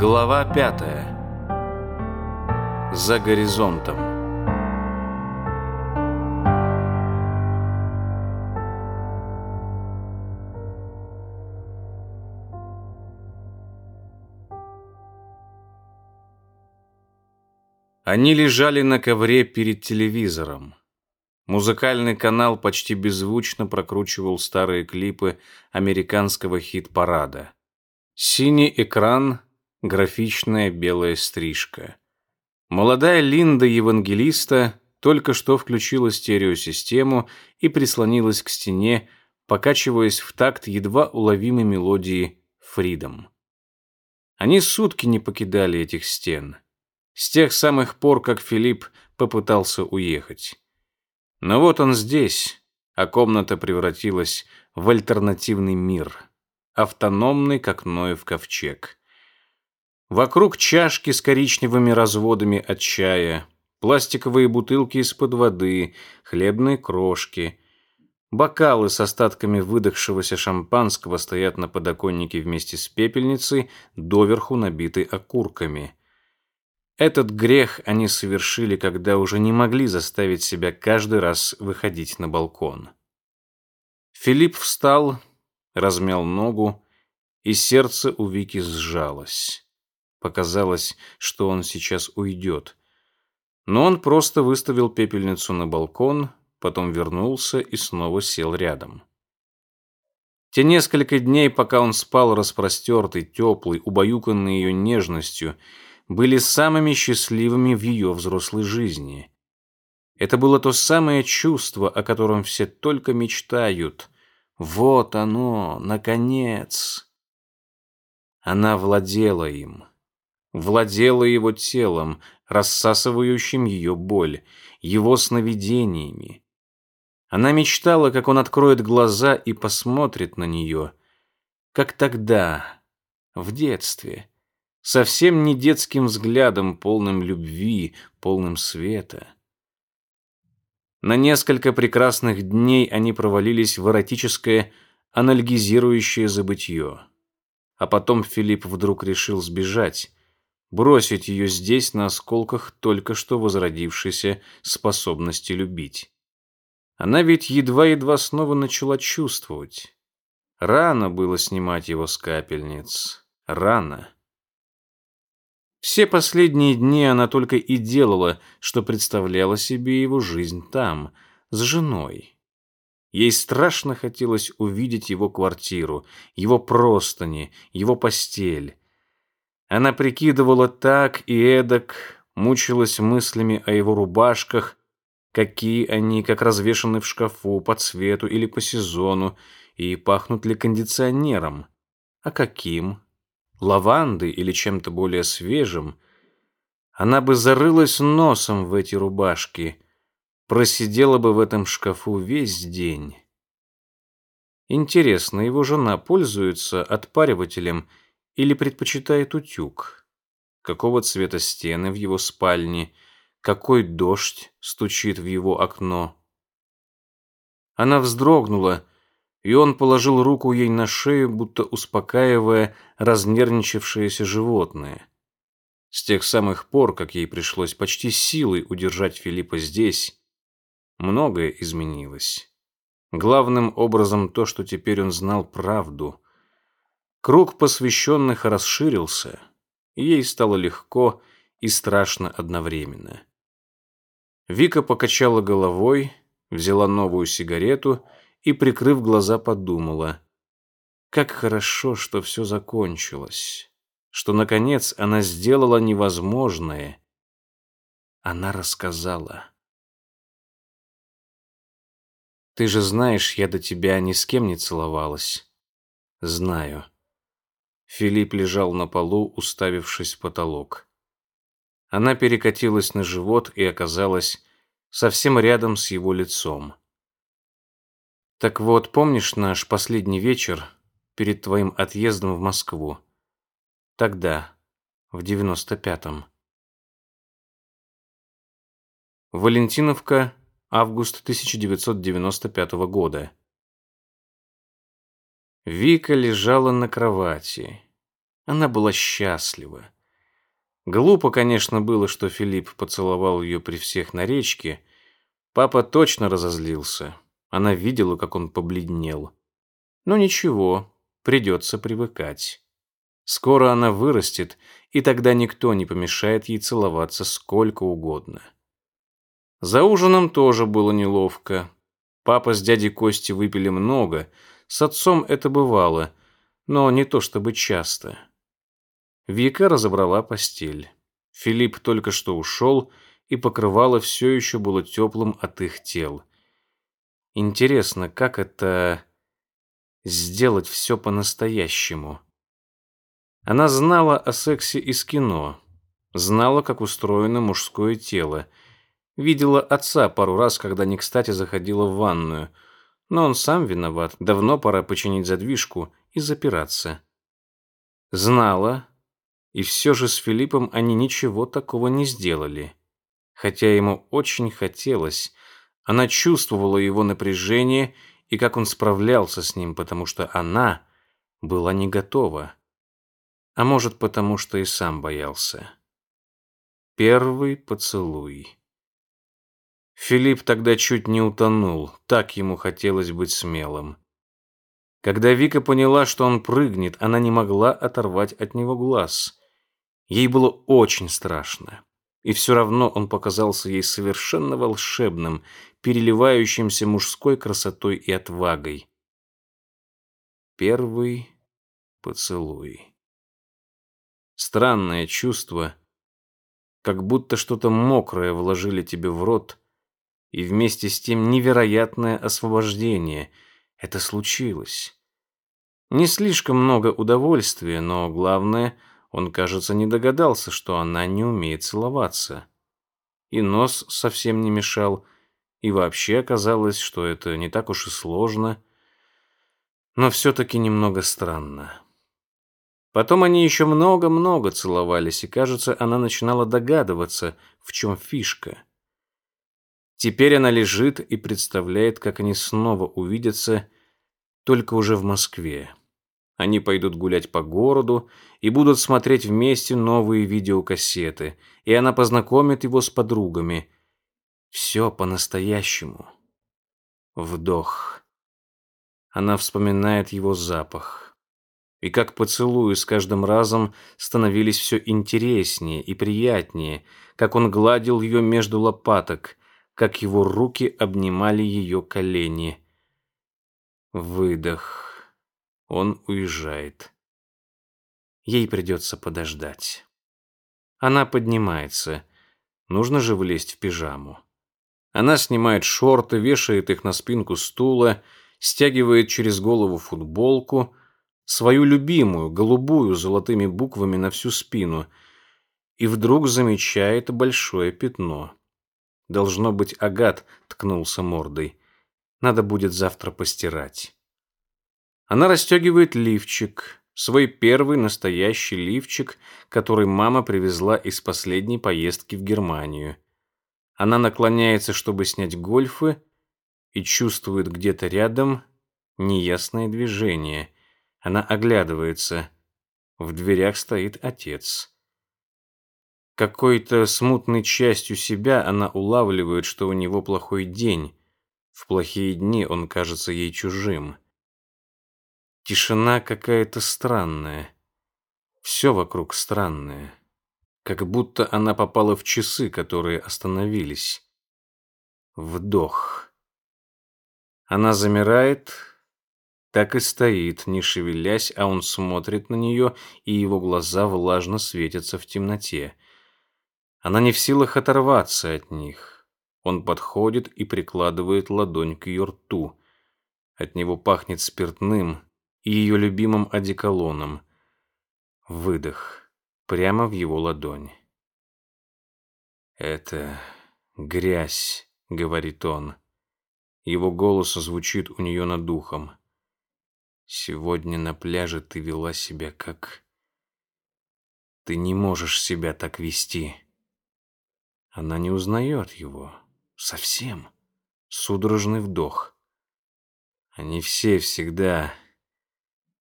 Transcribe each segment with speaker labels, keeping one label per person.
Speaker 1: Глава пятая. За горизонтом. Они лежали на ковре перед телевизором. Музыкальный канал почти беззвучно прокручивал старые клипы американского хит-парада. Синий экран, графичная белая стрижка. Молодая Линда Евангелиста только что включила стереосистему и прислонилась к стене, покачиваясь в такт едва уловимой мелодии «Фридом». Они сутки не покидали этих стен. С тех самых пор, как Филипп попытался уехать. Но вот он здесь, а комната превратилась в альтернативный мир, автономный, как Ноев ковчег. Вокруг чашки с коричневыми разводами от чая, пластиковые бутылки из-под воды, хлебные крошки. Бокалы с остатками выдохшегося шампанского стоят на подоконнике вместе с пепельницей, доверху набитой окурками. Этот грех они совершили, когда уже не могли заставить себя каждый раз выходить на балкон. Филипп встал, размял ногу, и сердце у Вики сжалось. Показалось, что он сейчас уйдет. Но он просто выставил пепельницу на балкон, потом вернулся и снова сел рядом. Те несколько дней, пока он спал распростертый, теплый, убаюканный ее нежностью, были самыми счастливыми в ее взрослой жизни. Это было то самое чувство, о котором все только мечтают. Вот оно, наконец. Она владела им. Владела его телом, рассасывающим ее боль, его сновидениями. Она мечтала, как он откроет глаза и посмотрит на нее, как тогда, в детстве совсем не детским взглядом, полным любви, полным света. На несколько прекрасных дней они провалились в эротическое, анальгизирующее забытье. А потом Филипп вдруг решил сбежать, бросить ее здесь на осколках только что возродившейся способности любить. Она ведь едва-едва снова начала чувствовать. Рано было снимать его с капельниц. Рано. Все последние дни она только и делала, что представляла себе его жизнь там, с женой. Ей страшно хотелось увидеть его квартиру, его простыни, его постель. Она прикидывала так и эдак, мучилась мыслями о его рубашках, какие они, как развешаны в шкафу, по цвету или по сезону, и пахнут ли кондиционером. А каким? лаванды или чем-то более свежим, она бы зарылась носом в эти рубашки, просидела бы в этом шкафу весь день. Интересно, его жена пользуется отпаривателем или предпочитает утюг? Какого цвета стены в его спальне? Какой дождь стучит в его окно? Она вздрогнула, и он положил руку ей на шею, будто успокаивая разнервничавшееся животное. С тех самых пор, как ей пришлось почти силой удержать Филиппа здесь, многое изменилось. Главным образом то, что теперь он знал правду. Круг посвященных расширился, и ей стало легко и страшно одновременно. Вика покачала головой, взяла новую сигарету и, прикрыв глаза, подумала. Как хорошо, что все закончилось. Что, наконец, она сделала невозможное. Она рассказала. Ты же знаешь, я до тебя ни с кем не целовалась. Знаю. Филипп лежал на полу, уставившись в потолок. Она перекатилась на живот и оказалась совсем рядом с его лицом. Так вот, помнишь наш последний вечер перед твоим отъездом в Москву? Тогда, в девяносто пятом. Валентиновка, август 1995 года. Вика лежала на кровати. Она была счастлива. Глупо, конечно, было, что Филипп поцеловал ее при всех на речке. Папа точно разозлился. Она видела, как он побледнел. Но ничего, придется привыкать. Скоро она вырастет, и тогда никто не помешает ей целоваться сколько угодно. За ужином тоже было неловко. Папа с дядей Костей выпили много, с отцом это бывало, но не то чтобы часто. Вика разобрала постель. Филипп только что ушел, и покрывало все еще было теплым от их тел. Интересно, как это сделать все по-настоящему? Она знала о сексе из кино, знала, как устроено мужское тело, видела отца пару раз, когда не кстати заходила в ванную, но он сам виноват, давно пора починить задвижку и запираться. Знала, и все же с Филиппом они ничего такого не сделали. Хотя ему очень хотелось, она чувствовала его напряжение и как он справлялся с ним, потому что она была не готова а может, потому что и сам боялся. Первый поцелуй. Филипп тогда чуть не утонул, так ему хотелось быть смелым. Когда Вика поняла, что он прыгнет, она не могла оторвать от него глаз. Ей было очень страшно. И все равно он показался ей совершенно волшебным, переливающимся мужской красотой и отвагой. Первый поцелуй. Странное чувство, как будто что-то мокрое вложили тебе в рот, и вместе с тем невероятное освобождение. Это случилось. Не слишком много удовольствия, но главное, он, кажется, не догадался, что она не умеет целоваться. И нос совсем не мешал, и вообще оказалось, что это не так уж и сложно, но все-таки немного странно. Потом они еще много-много целовались, и, кажется, она начинала догадываться, в чем фишка. Теперь она лежит и представляет, как они снова увидятся, только уже в Москве. Они пойдут гулять по городу и будут смотреть вместе новые видеокассеты, и она познакомит его с подругами. Все по-настоящему. Вдох. Она вспоминает его запах и как поцелуи с каждым разом становились все интереснее и приятнее, как он гладил ее между лопаток, как его руки обнимали ее колени. Выдох. Он уезжает. Ей придется подождать. Она поднимается. Нужно же влезть в пижаму. Она снимает шорты, вешает их на спинку стула, стягивает через голову футболку — свою любимую, голубую, золотыми буквами на всю спину, и вдруг замечает большое пятно. Должно быть, Агат ткнулся мордой. Надо будет завтра постирать. Она расстегивает лифчик, свой первый настоящий лифчик, который мама привезла из последней поездки в Германию. Она наклоняется, чтобы снять гольфы, и чувствует где-то рядом неясное движение – она оглядывается. В дверях стоит отец. Какой-то смутной частью себя она улавливает, что у него плохой день. В плохие дни он кажется ей чужим. Тишина какая-то странная. Все вокруг странное. Как будто она попала в часы, которые остановились. Вдох. Она замирает, так и стоит, не шевелясь, а он смотрит на нее, и его глаза влажно светятся в темноте. Она не в силах оторваться от них. Он подходит и прикладывает ладонь к ее рту. От него пахнет спиртным и ее любимым одеколоном. Выдох. Прямо в его ладонь. «Это грязь», — говорит он. Его голос звучит у нее над духом. Сегодня на пляже ты вела себя как... Ты не можешь себя так вести. Она не узнает его. Совсем. Судорожный вдох. Они все всегда...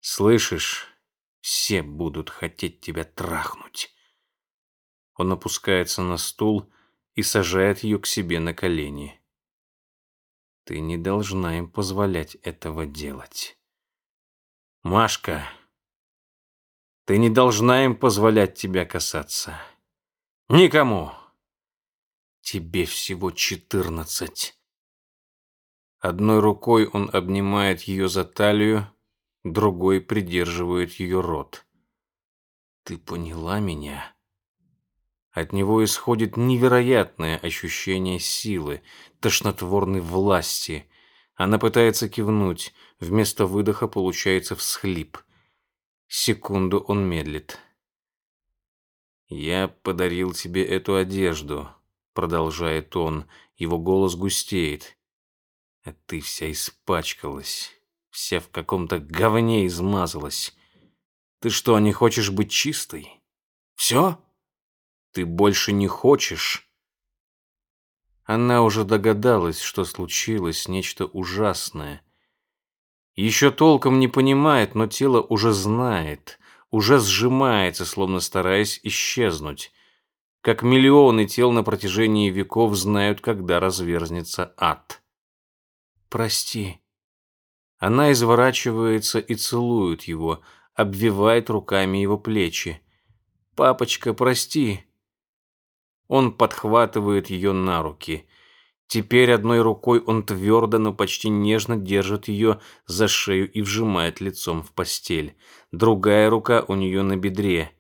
Speaker 1: Слышишь? Все будут хотеть тебя трахнуть. Он опускается на стул и сажает ее к себе на колени. Ты не должна им позволять этого делать. Машка, ты не должна им позволять тебя касаться. Никому. Тебе всего четырнадцать. Одной рукой он обнимает ее за талию, другой придерживает ее рот. Ты поняла меня? От него исходит невероятное ощущение силы, тошнотворной власти. Она пытается кивнуть, вместо выдоха получается всхлип. Секунду он медлит. «Я подарил тебе эту одежду», — продолжает он, его голос густеет. «А ты вся испачкалась, вся в каком-то говне измазалась. Ты что, не хочешь быть чистой? Все?» Ты больше не хочешь?» Она уже догадалась, что случилось нечто ужасное. Еще толком не понимает, но тело уже знает, уже сжимается, словно стараясь исчезнуть. Как миллионы тел на протяжении веков знают, когда разверзнется ад. «Прости». Она изворачивается и целует его, обвивает руками его плечи. «Папочка, прости. Он подхватывает ее на руки. Теперь одной рукой он твердо, но почти нежно держит ее за шею и вжимает лицом в постель. Другая рука у нее на бедре.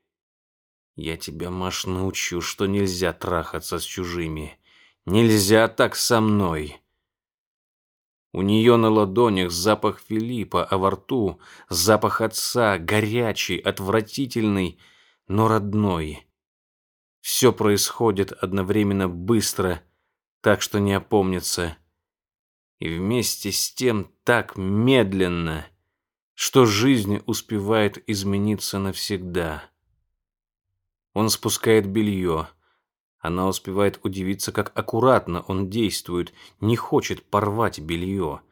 Speaker 1: «Я тебя, Маш, научу, что нельзя трахаться с чужими. Нельзя так со мной». У нее на ладонях запах Филиппа, а во рту запах отца, горячий, отвратительный, но родной. Все происходит одновременно быстро, так что не опомнится. И вместе с тем так медленно, что жизнь успевает измениться навсегда. Он спускает белье. Она успевает удивиться, как аккуратно он действует, не хочет порвать белье.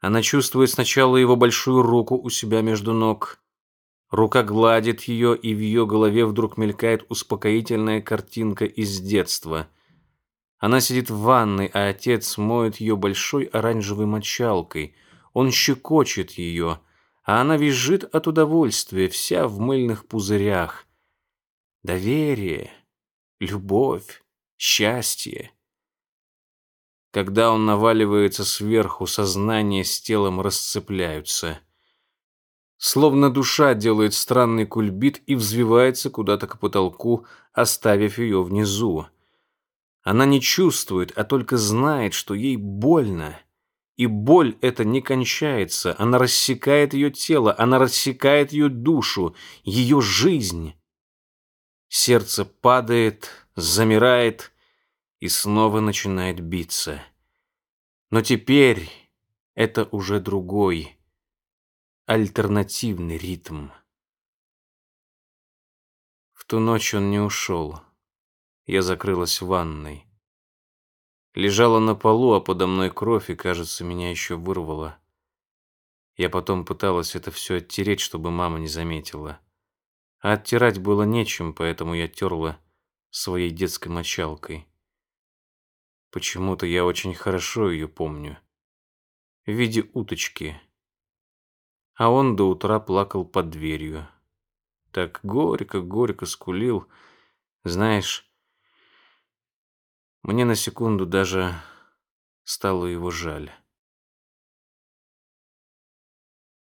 Speaker 1: Она чувствует сначала его большую руку у себя между ног, Рука гладит ее, и в ее голове вдруг мелькает успокоительная картинка из детства. Она сидит в ванной, а отец моет ее большой оранжевой мочалкой. Он щекочет ее, а она визжит от удовольствия, вся в мыльных пузырях. Доверие, любовь, счастье. Когда он наваливается сверху, сознание с телом расцепляются – Словно душа делает странный кульбит и взвивается куда-то к потолку, оставив ее внизу. Она не чувствует, а только знает, что ей больно. И боль эта не кончается, она рассекает ее тело, она рассекает ее душу, ее жизнь. Сердце падает, замирает и снова начинает биться. Но теперь это уже другой, альтернативный ритм. В ту ночь он не ушел. Я закрылась в ванной. Лежала на полу, а подо мной кровь, и, кажется, меня еще вырвало. Я потом пыталась это все оттереть, чтобы мама не заметила. А оттирать было нечем, поэтому я терла своей детской мочалкой. Почему-то я очень хорошо ее помню. В виде уточки — а он до утра плакал под дверью. Так горько-горько скулил. Знаешь, мне на секунду даже стало его жаль.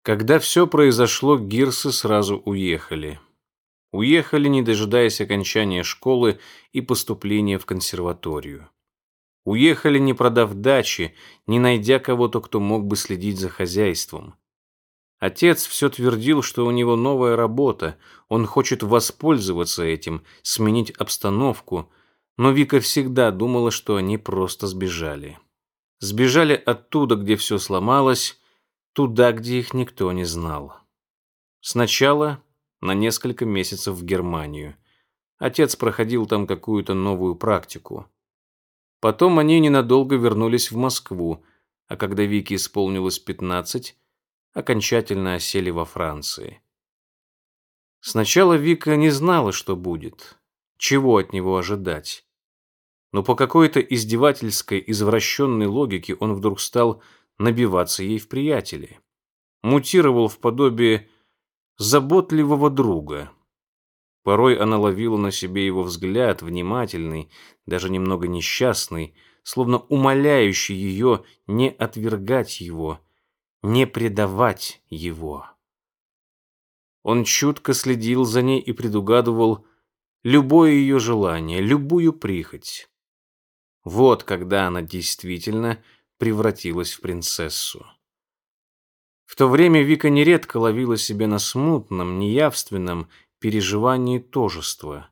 Speaker 1: Когда все произошло, гирсы сразу уехали. Уехали, не дожидаясь окончания школы и поступления в консерваторию. Уехали, не продав дачи, не найдя кого-то, кто мог бы следить за хозяйством. Отец все твердил, что у него новая работа, он хочет воспользоваться этим, сменить обстановку, но Вика всегда думала, что они просто сбежали. Сбежали оттуда, где все сломалось, туда, где их никто не знал. Сначала на несколько месяцев в Германию. Отец проходил там какую-то новую практику. Потом они ненадолго вернулись в Москву, а когда Вике исполнилось пятнадцать, окончательно осели во Франции. Сначала Вика не знала, что будет, чего от него ожидать. Но по какой-то издевательской, извращенной логике он вдруг стал набиваться ей в приятели. Мутировал в подобие заботливого друга. Порой она ловила на себе его взгляд, внимательный, даже немного несчастный, словно умоляющий ее не отвергать его, не предавать его. Он чутко следил за ней и предугадывал любое ее желание, любую прихоть. Вот когда она действительно превратилась в принцессу. В то время Вика нередко ловила себя на смутном, неявственном переживании тожества.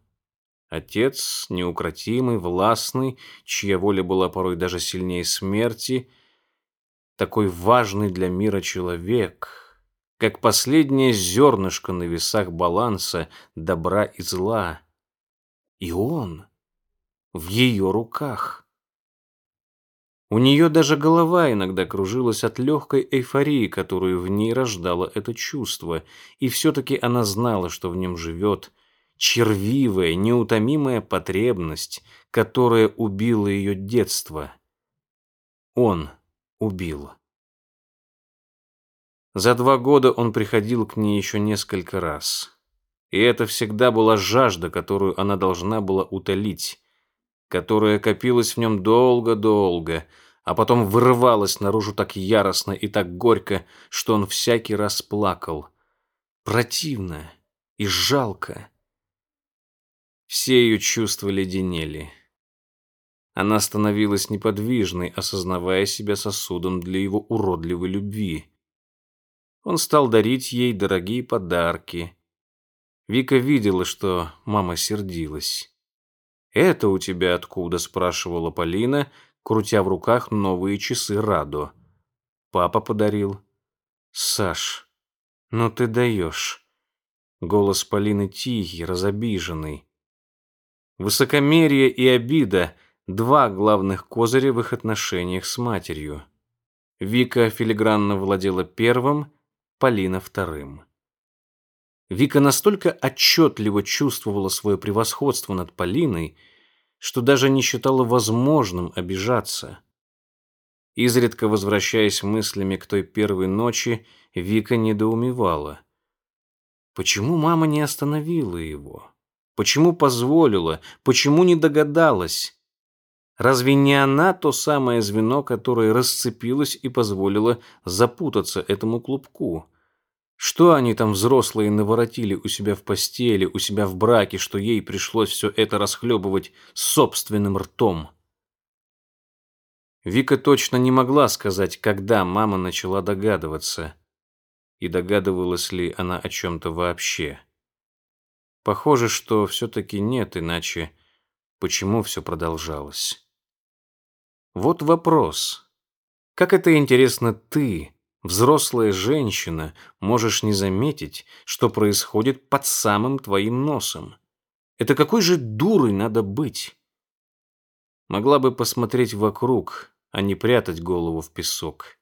Speaker 1: Отец, неукротимый, властный, чья воля была порой даже сильнее смерти, такой важный для мира человек, как последнее зернышко на весах баланса добра и зла. И он в ее руках. У нее даже голова иногда кружилась от легкой эйфории, которую в ней рождало это чувство, и все-таки она знала, что в нем живет червивая, неутомимая потребность, которая убила ее детство. Он убил. За два года он приходил к ней еще несколько раз. И это всегда была жажда, которую она должна была утолить, которая копилась в нем долго-долго, а потом вырывалась наружу так яростно и так горько, что он всякий раз плакал. Противно и жалко. Все ее чувства леденели. Она становилась неподвижной, осознавая себя сосудом для его уродливой любви. Он стал дарить ей дорогие подарки. Вика видела, что мама сердилась. «Это у тебя откуда?» – спрашивала Полина, крутя в руках новые часы Радо. «Папа подарил». «Саш, ну ты даешь». Голос Полины тихий, разобиженный. Высокомерие и обида – два главных козыря в их отношениях с матерью. Вика филигранно владела первым, Полина – вторым. Вика настолько отчетливо чувствовала свое превосходство над Полиной, что даже не считала возможным обижаться. Изредка возвращаясь мыслями к той первой ночи, Вика недоумевала. Почему мама не остановила его? Почему позволила? Почему не догадалась? Разве не она то самое звено, которое расцепилось и позволило запутаться этому клубку? Что они там взрослые наворотили у себя в постели, у себя в браке, что ей пришлось все это расхлебывать собственным ртом? Вика точно не могла сказать, когда мама начала догадываться. И догадывалась ли она о чем-то вообще. Похоже, что все-таки нет, иначе почему все продолжалось? Вот вопрос. Как это интересно ты Взрослая женщина, можешь не заметить, что происходит под самым твоим носом. Это какой же дурой надо быть? Могла бы посмотреть вокруг, а не прятать голову в песок.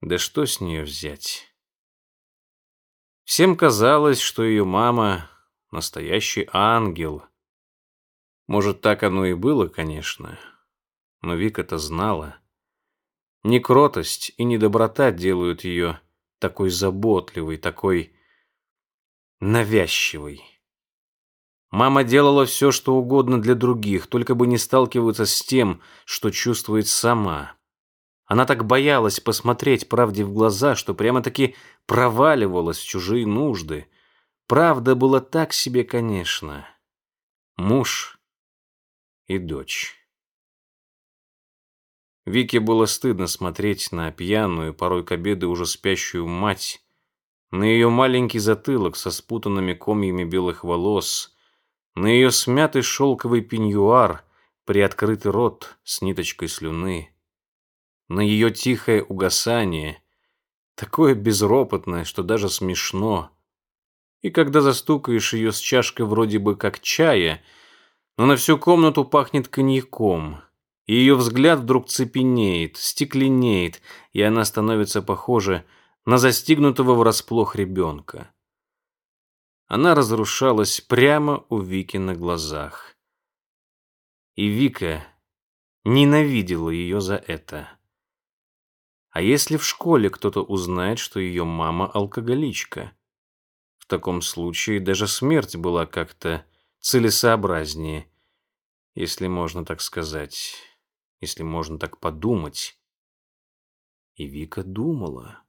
Speaker 1: Да что с нее взять? Всем казалось, что ее мама — настоящий ангел. Может, так оно и было, конечно, но Вика-то знала. Не кротость и не доброта делают ее такой заботливой, такой навязчивой. Мама делала все, что угодно для других, только бы не сталкиваться с тем, что чувствует сама. Она так боялась посмотреть правде в глаза, что прямо-таки проваливалась в чужие нужды. Правда была так себе, конечно. Муж и дочь. Вике было стыдно смотреть на пьяную, порой к обеду уже спящую мать, на ее маленький затылок со спутанными комьями белых волос, на ее смятый шелковый пеньюар, приоткрытый рот с ниточкой слюны, на ее тихое угасание, такое безропотное, что даже смешно. И когда застукаешь ее с чашкой вроде бы как чая, но на всю комнату пахнет коньяком — и ее взгляд вдруг цепенеет, стекленеет, и она становится похожа на застигнутого врасплох ребенка. она разрушалась прямо у Вики на глазах. И Вика ненавидела ее за это. А если в школе кто-то узнает, что ее мама алкоголичка? В таком случае даже смерть была как-то целесообразнее, если можно так сказать, если можно так подумать. И Вика думала.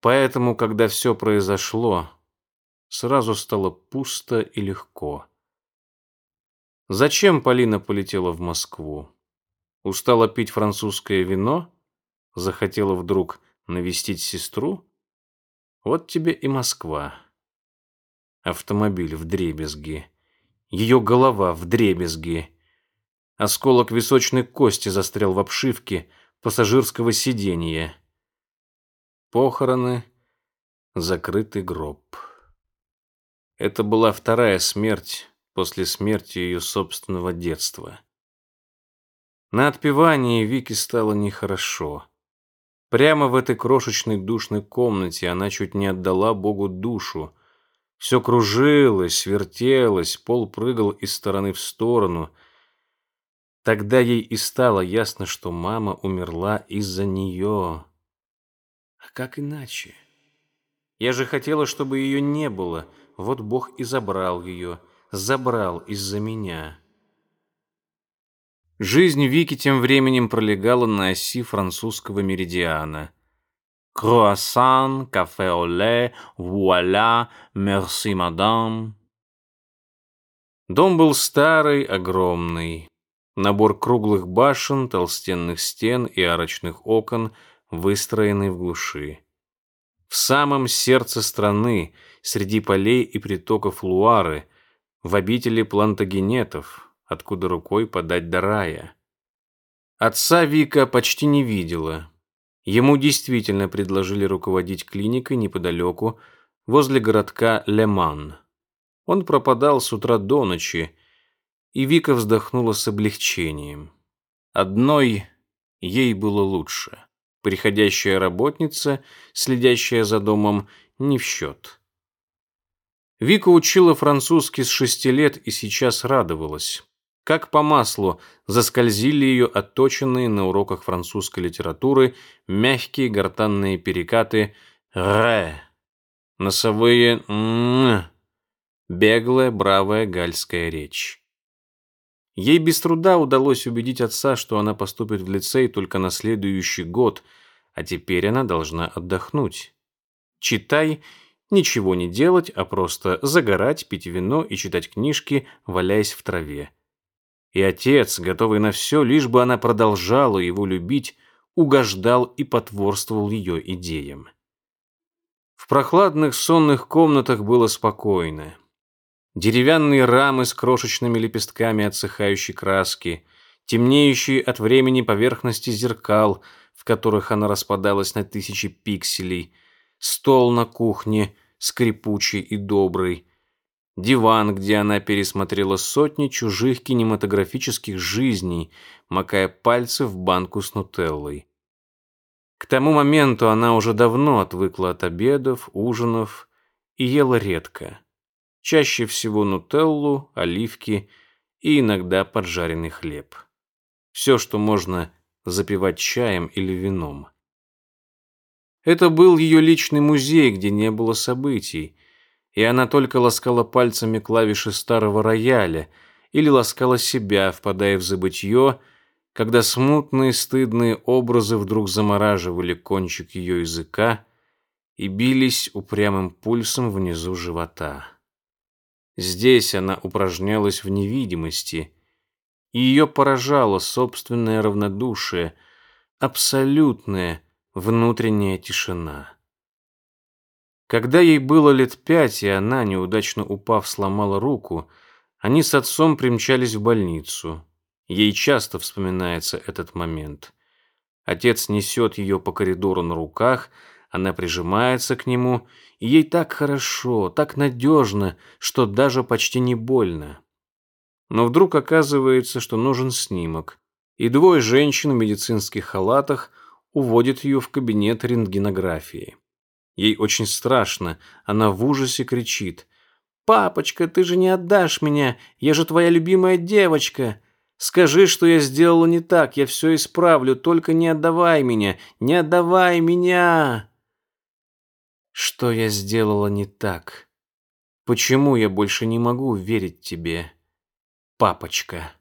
Speaker 1: Поэтому, когда все произошло, сразу стало пусто и легко. Зачем Полина полетела в Москву? Устала пить французское вино? Захотела вдруг навестить сестру? Вот тебе и Москва. Автомобиль в дребезги. Ее голова в дребезги. Осколок височной кости застрял в обшивке пассажирского сиденья. Похороны, закрытый гроб. Это была вторая смерть после смерти ее собственного детства. На отпевании Вике стало нехорошо. Прямо в этой крошечной душной комнате она чуть не отдала Богу душу. Все кружилось, вертелось, пол прыгал из стороны в сторону. Тогда ей и стало ясно, что мама умерла из-за нее. А как иначе? Я же хотела, чтобы ее не было. Вот Бог и забрал ее. Забрал из-за меня. Жизнь Вики тем временем пролегала на оси французского меридиана. Круассан, кафе оле, вуаля, мерси, мадам. Дом был старый, огромный. Набор круглых башен, толстенных стен и арочных окон, выстроенный в глуши. В самом сердце страны, среди полей и притоков Луары, в обители плантагенетов, откуда рукой подать до рая. Отца Вика почти не видела. Ему действительно предложили руководить клиникой неподалеку, возле городка Леман. Он пропадал с утра до ночи, и Вика вздохнула с облегчением. Одной ей было лучше. Приходящая работница, следящая за домом, не в счет. Вика учила французский с шести лет и сейчас радовалась как по маслу заскользили ее отточенные на уроках французской литературы мягкие гортанные перекаты «ре», носовые «м», беглая, бравая гальская речь. Ей без труда удалось убедить отца, что она поступит в лицей только на следующий год, а теперь она должна отдохнуть. Читай, ничего не делать, а просто загорать, пить вино и читать книжки, валяясь в траве. И отец, готовый на все, лишь бы она продолжала его любить, угождал и потворствовал ее идеям. В прохладных сонных комнатах было спокойно. Деревянные рамы с крошечными лепестками отсыхающей краски, темнеющие от времени поверхности зеркал, в которых она распадалась на тысячи пикселей, стол на кухне, скрипучий и добрый, Диван, где она пересмотрела сотни чужих кинематографических жизней, макая пальцы в банку с нутеллой. К тому моменту она уже давно отвыкла от обедов, ужинов и ела редко. Чаще всего нутеллу, оливки и иногда поджаренный хлеб. Все, что можно запивать чаем или вином. Это был ее личный музей, где не было событий, и она только ласкала пальцами клавиши старого рояля или ласкала себя, впадая в забытье, когда смутные стыдные образы вдруг замораживали кончик ее языка и бились упрямым пульсом внизу живота. Здесь она упражнялась в невидимости, и ее поражало собственное равнодушие, абсолютная внутренняя тишина. Когда ей было лет пять, и она, неудачно упав, сломала руку, они с отцом примчались в больницу. Ей часто вспоминается этот момент. Отец несет ее по коридору на руках, она прижимается к нему, и ей так хорошо, так надежно, что даже почти не больно. Но вдруг оказывается, что нужен снимок, и двое женщин в медицинских халатах уводят ее в кабинет рентгенографии. Ей очень страшно, она в ужасе кричит. «Папочка, ты же не отдашь меня, я же твоя любимая девочка!» Скажи, что я сделала не так, я все исправлю, только не отдавай меня, не отдавай меня!» Что я сделала не так? Почему я больше не могу верить тебе, папочка?»